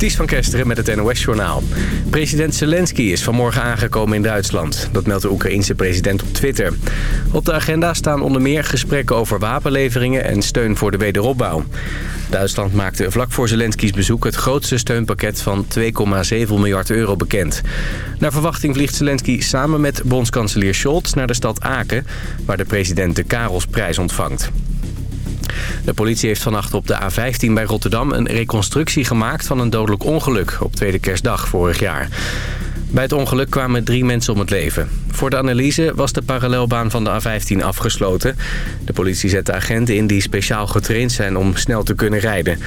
Ties van Kesteren met het NOS-journaal. President Zelensky is vanmorgen aangekomen in Duitsland. Dat meldt de Oekraïense president op Twitter. Op de agenda staan onder meer gesprekken over wapenleveringen en steun voor de wederopbouw. Duitsland maakte vlak voor Zelensky's bezoek het grootste steunpakket van 2,7 miljard euro bekend. Naar verwachting vliegt Zelensky samen met bondskanselier Scholz naar de stad Aken... waar de president de Karelsprijs ontvangt. De politie heeft vannacht op de A15 bij Rotterdam een reconstructie gemaakt van een dodelijk ongeluk op tweede kerstdag vorig jaar. Bij het ongeluk kwamen drie mensen om het leven. Voor de analyse was de parallelbaan van de A15 afgesloten. De politie zette agenten in die speciaal getraind zijn om snel te kunnen rijden.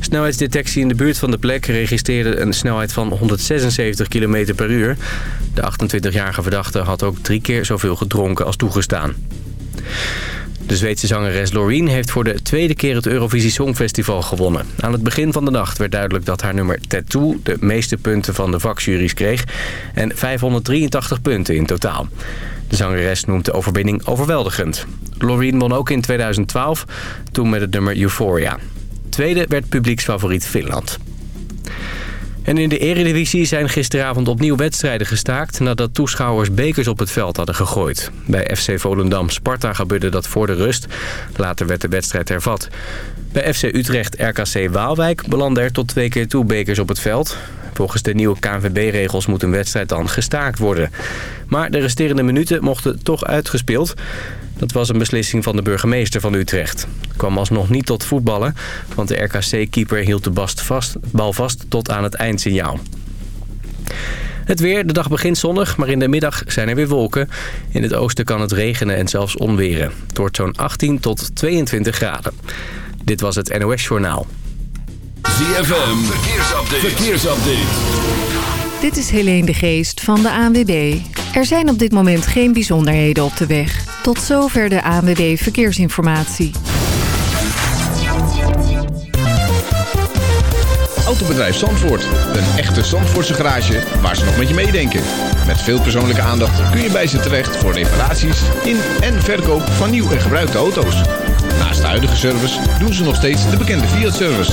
Snelheidsdetectie in de buurt van de plek registreerde een snelheid van 176 km per uur. De 28-jarige verdachte had ook drie keer zoveel gedronken als toegestaan. De Zweedse zangeres Loreen heeft voor de tweede keer het Eurovisie Songfestival gewonnen. Aan het begin van de nacht werd duidelijk dat haar nummer Tattoo de meeste punten van de vakjuries kreeg. En 583 punten in totaal. De zangeres noemt de overwinning overweldigend. Loreen won ook in 2012, toen met het nummer Euphoria. Tweede werd publieksfavoriet Finland. En in de eredivisie zijn gisteravond opnieuw wedstrijden gestaakt... nadat toeschouwers bekers op het veld hadden gegooid. Bij FC Volendam-Sparta gebeurde dat voor de rust. Later werd de wedstrijd hervat. Bij FC Utrecht-RKC Waalwijk belanden er tot twee keer toe bekers op het veld. Volgens de nieuwe KNVB-regels moet een wedstrijd dan gestaakt worden. Maar de resterende minuten mochten toch uitgespeeld. Dat was een beslissing van de burgemeester van Utrecht. Het kwam alsnog niet tot voetballen, want de RKC-keeper hield de vast, bal vast tot aan het eindsignaal. Het weer, de dag begint zonnig, maar in de middag zijn er weer wolken. In het oosten kan het regenen en zelfs onweren. Het wordt zo'n 18 tot 22 graden. Dit was het NOS Journaal. ZFM, verkeersupdate. verkeersupdate. Dit is Helene de Geest van de ANWB. Er zijn op dit moment geen bijzonderheden op de weg. Tot zover de ANWB Verkeersinformatie. Autobedrijf Zandvoort. Een echte Zandvoortse garage waar ze nog met je meedenken. Met veel persoonlijke aandacht kun je bij ze terecht voor reparaties in en verkoop van nieuw en gebruikte auto's. Naast de huidige service doen ze nog steeds de bekende Fiat-service.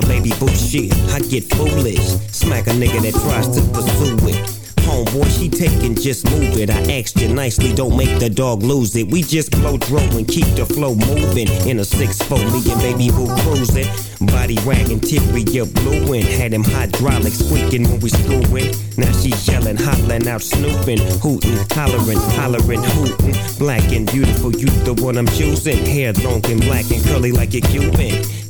My baby boo shit, I get foolish. Smack a nigga that tries to pursue it. Homeboy, she taking, just move it. I asked you nicely, don't make the dog lose it. We just blow throw and keep the flow moving. In a 6-4, me and baby boo cruising. Body wagging, Tyria blue and had him hydraulic squeaking when we screwing. Now she yelling, hollering out, snooping, hooting, hollering, hollering, hooting. Black and beautiful, you the one I'm choosing. Hair long and black and curly like a Cuban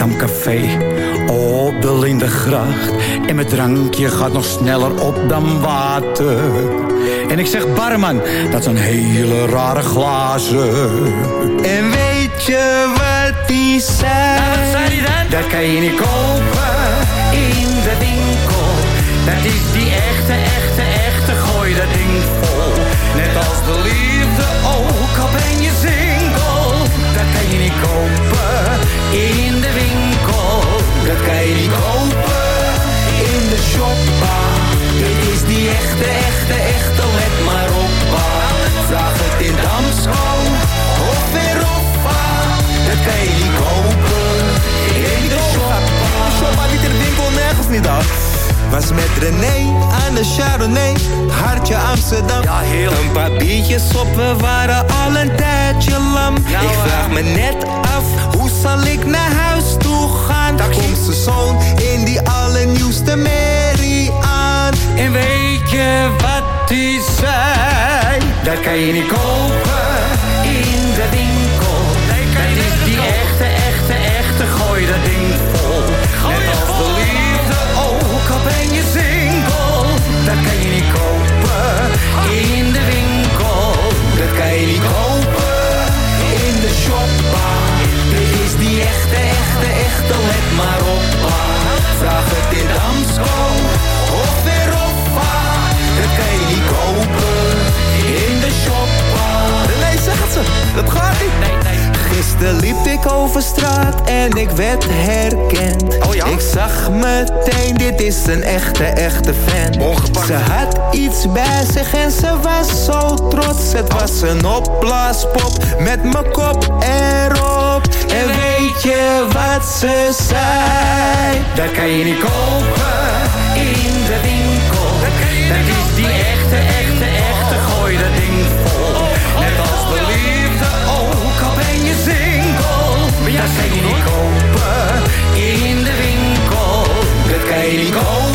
Stamcafé op de Lindengracht. En mijn drankje gaat nog sneller op dan water. En ik zeg barman, dat zijn hele rare glazen. En weet je wat die zei? Nou, wat zei die dan? Dat kan je niet kopen in de winkel. Dat is die echte, echte, echte, gooi dat ding vol. Net als de liefde ook, al ben je single. Dat kan je niet kopen in. Dat kan je niet kopen in de shoppa. Dit is die echte, echte, echte, let maar op. Vraag het in Damsko of in Roffa. Dat kan je niet kopen in de shoppa. Shoppa niet in de winkel, nergens niet af. Was met René aan de Chardonnay, hartje Amsterdam. Ja, heel. Een paar biertjes op, we waren al een tijdje lam. Ja, ik vraag me net af, hoe zal ik naar huis gaan? Taxi. Komt zijn zoon in die allernieuwste Mary aan? En weet je wat die zei? Dat kan je niet kopen in de winkel. dat is die echte, echte, echte, gooi dat ding vol. Net als de liefde ook, al ben je single. Dat kan je niet kopen in de winkel. Dat kan je niet kopen in de shoppa. Dit is die echte, echte, echte, let maar op. pa. Vraag het in Damsko of Roffa. Dat kan je niet kopen in de shoppa. Nee, zeg het ze, dat gaat niet. Gisteren liep ik over straat en ik werd herkend. Oh ja? Ik zag meteen, dit is een echte, echte fan. Ongepakt. Ze had iets bij zich en ze was zo Het was een opblaaspop met mijn kop erop. En weet je wat ze zei? Dat kan je niet kopen in de winkel. Dat is die echte, echte, echte, gooi dat ding vol. Net als de liefde ook, al ben je single. Dat kan je niet kopen in de winkel. Dat kan je niet kopen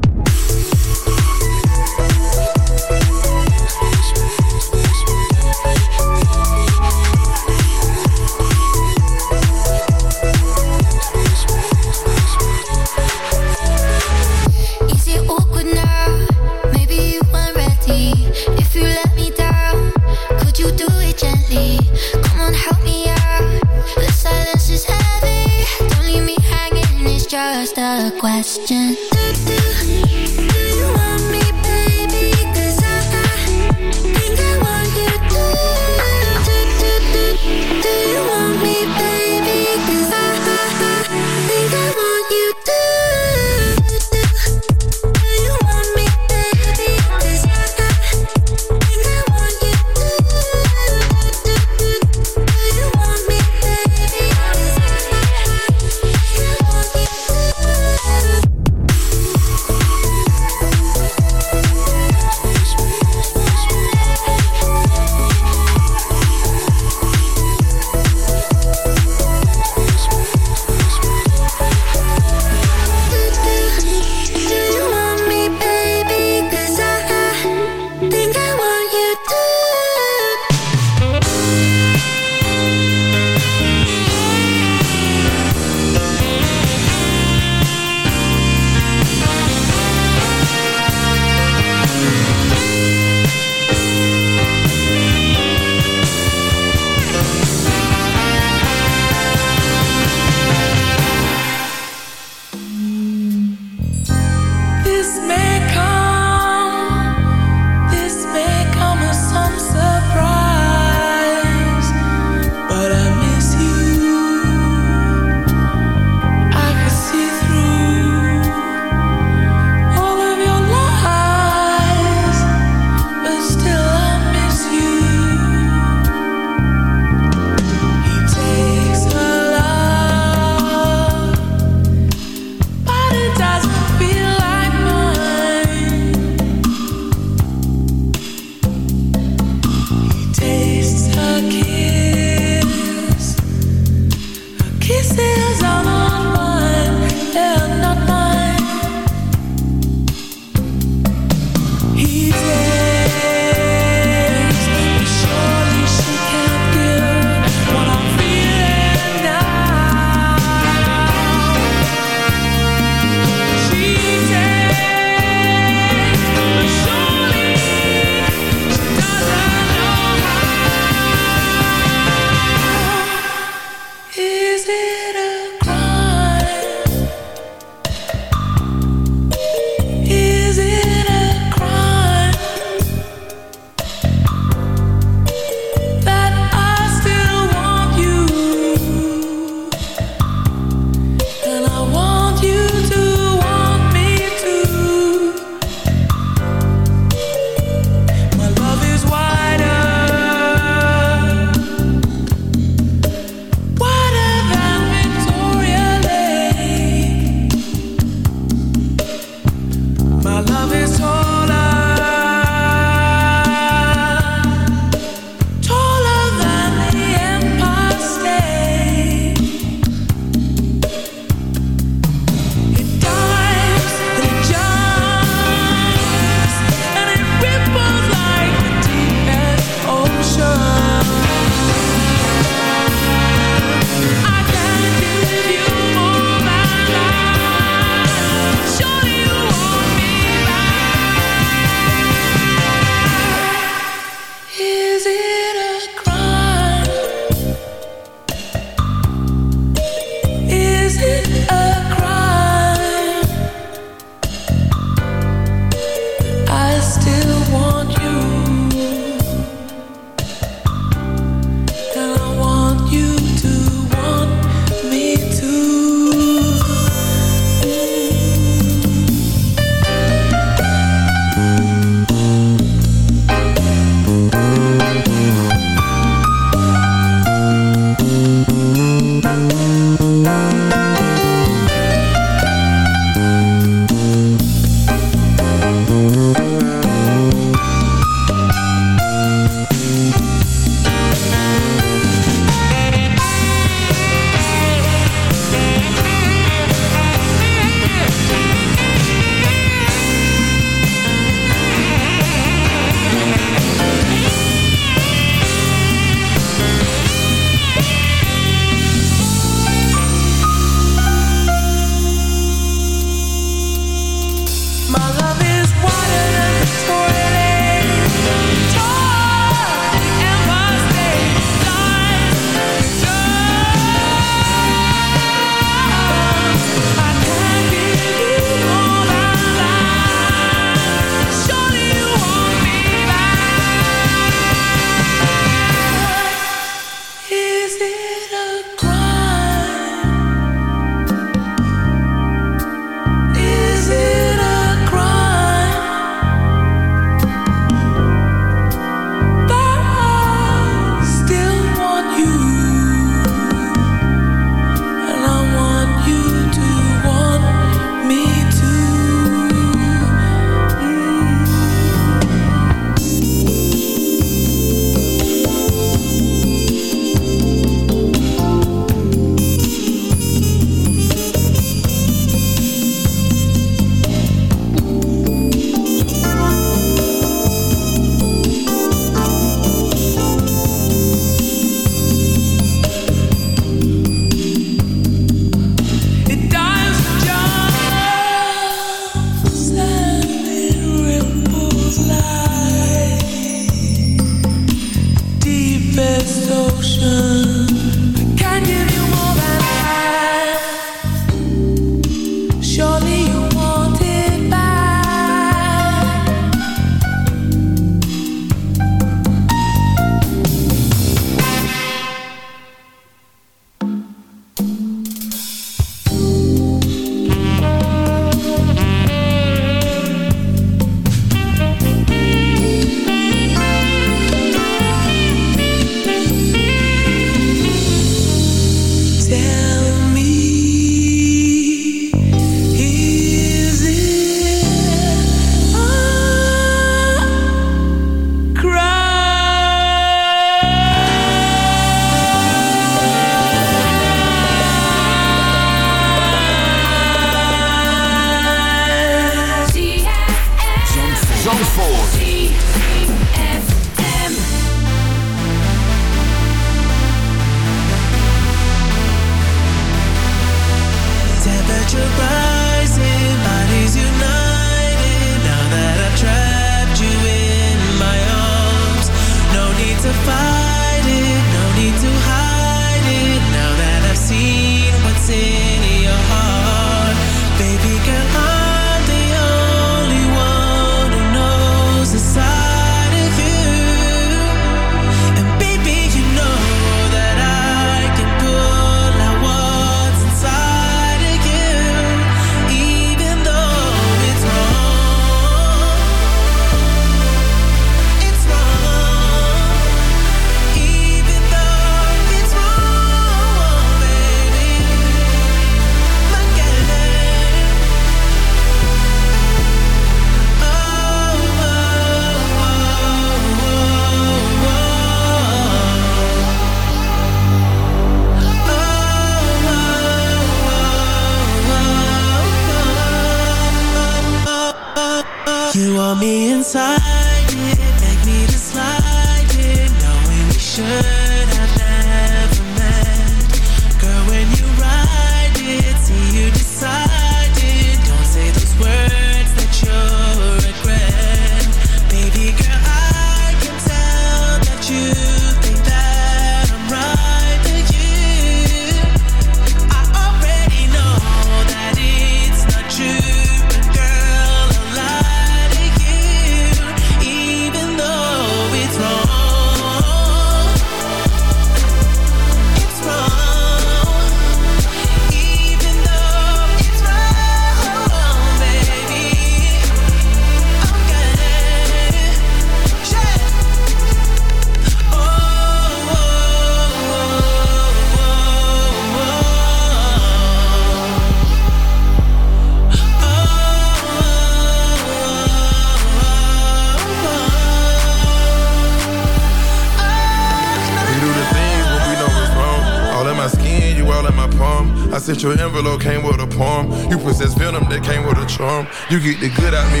Tupelo came with a palm. You possess venom that came with a charm. You get the good out me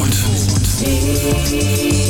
Zandvoort.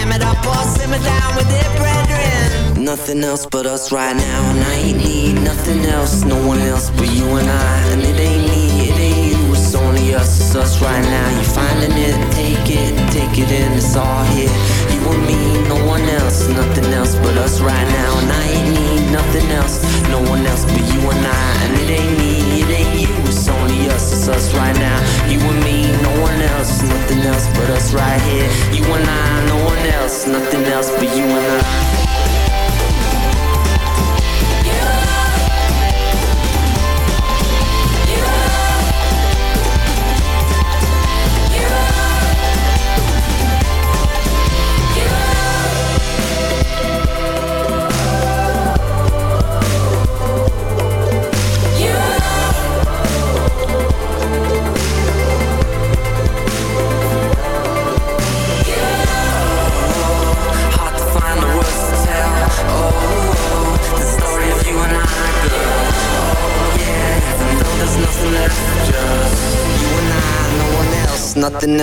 ham it up or sit me down with it, brethren. Nothing else but us right now, and I ain't need nothing else, no one else but you and I. And it ain't me, it ain't you, it's only us, it's us right now. You're finding it, take it, take it in, it's all here. You and me, no one else, nothing else but us right now. And I ain't need nothing else, no one else but you and I. And it ain't me, it ain't us, it's us right now. You and me, no one else, nothing else but us right here. You and I, no one else, nothing else but you and I.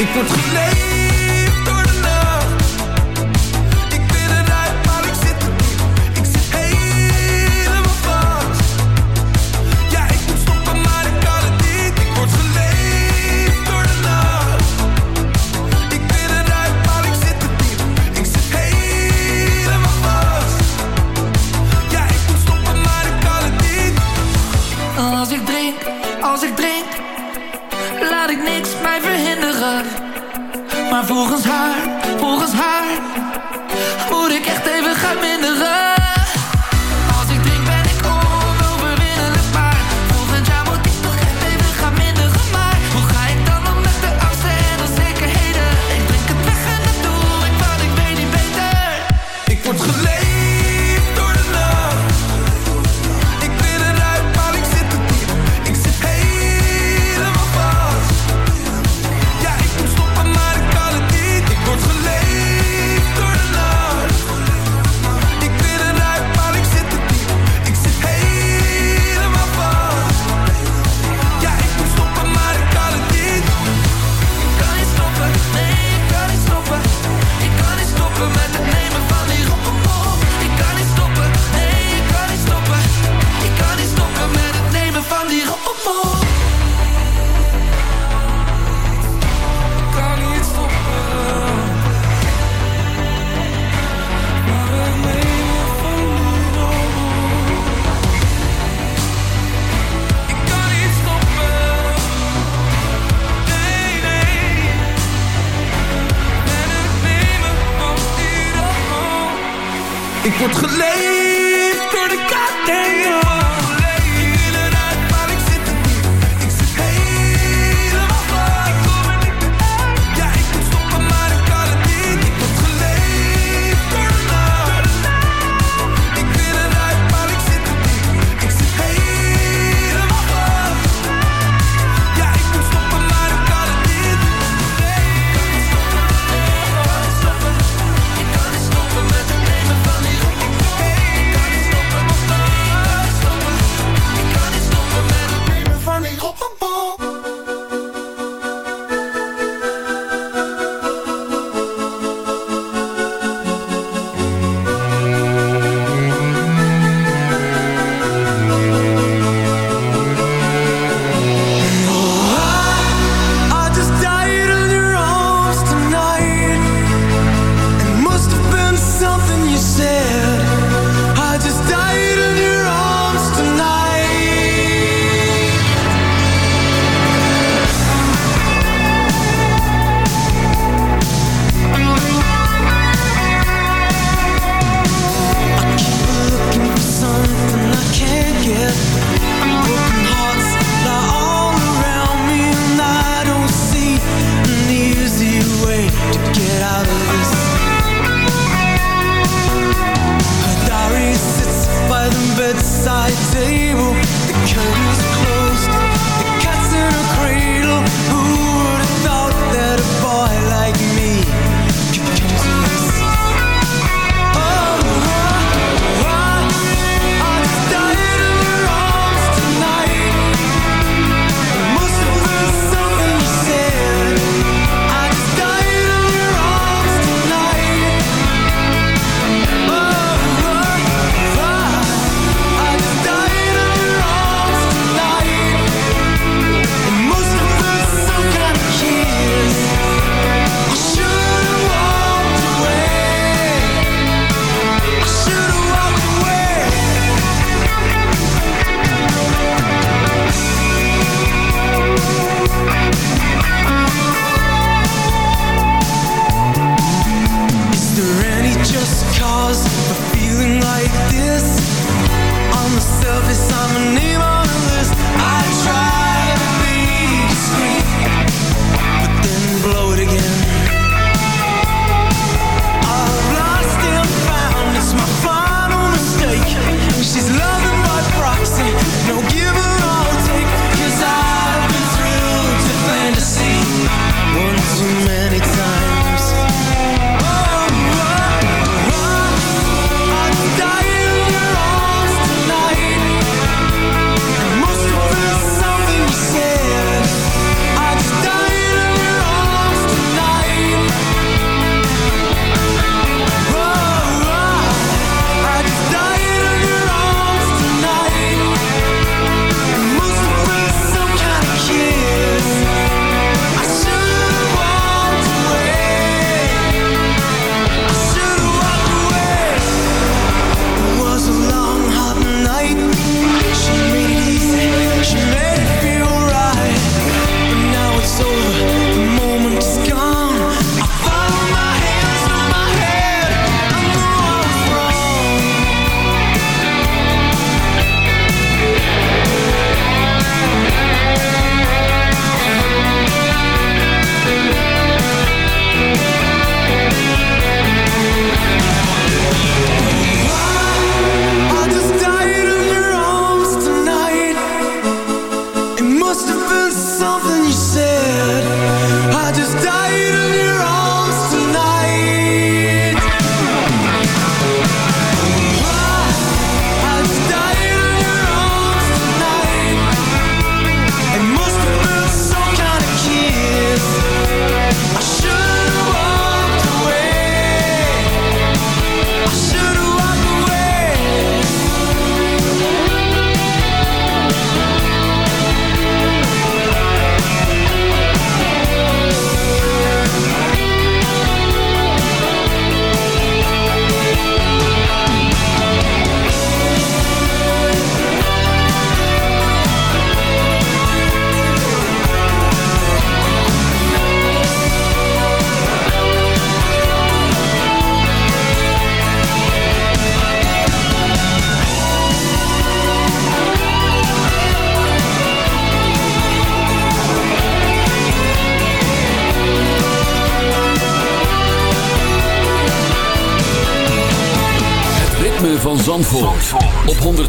Ik word geleefd Ik word geleefd door de goddamn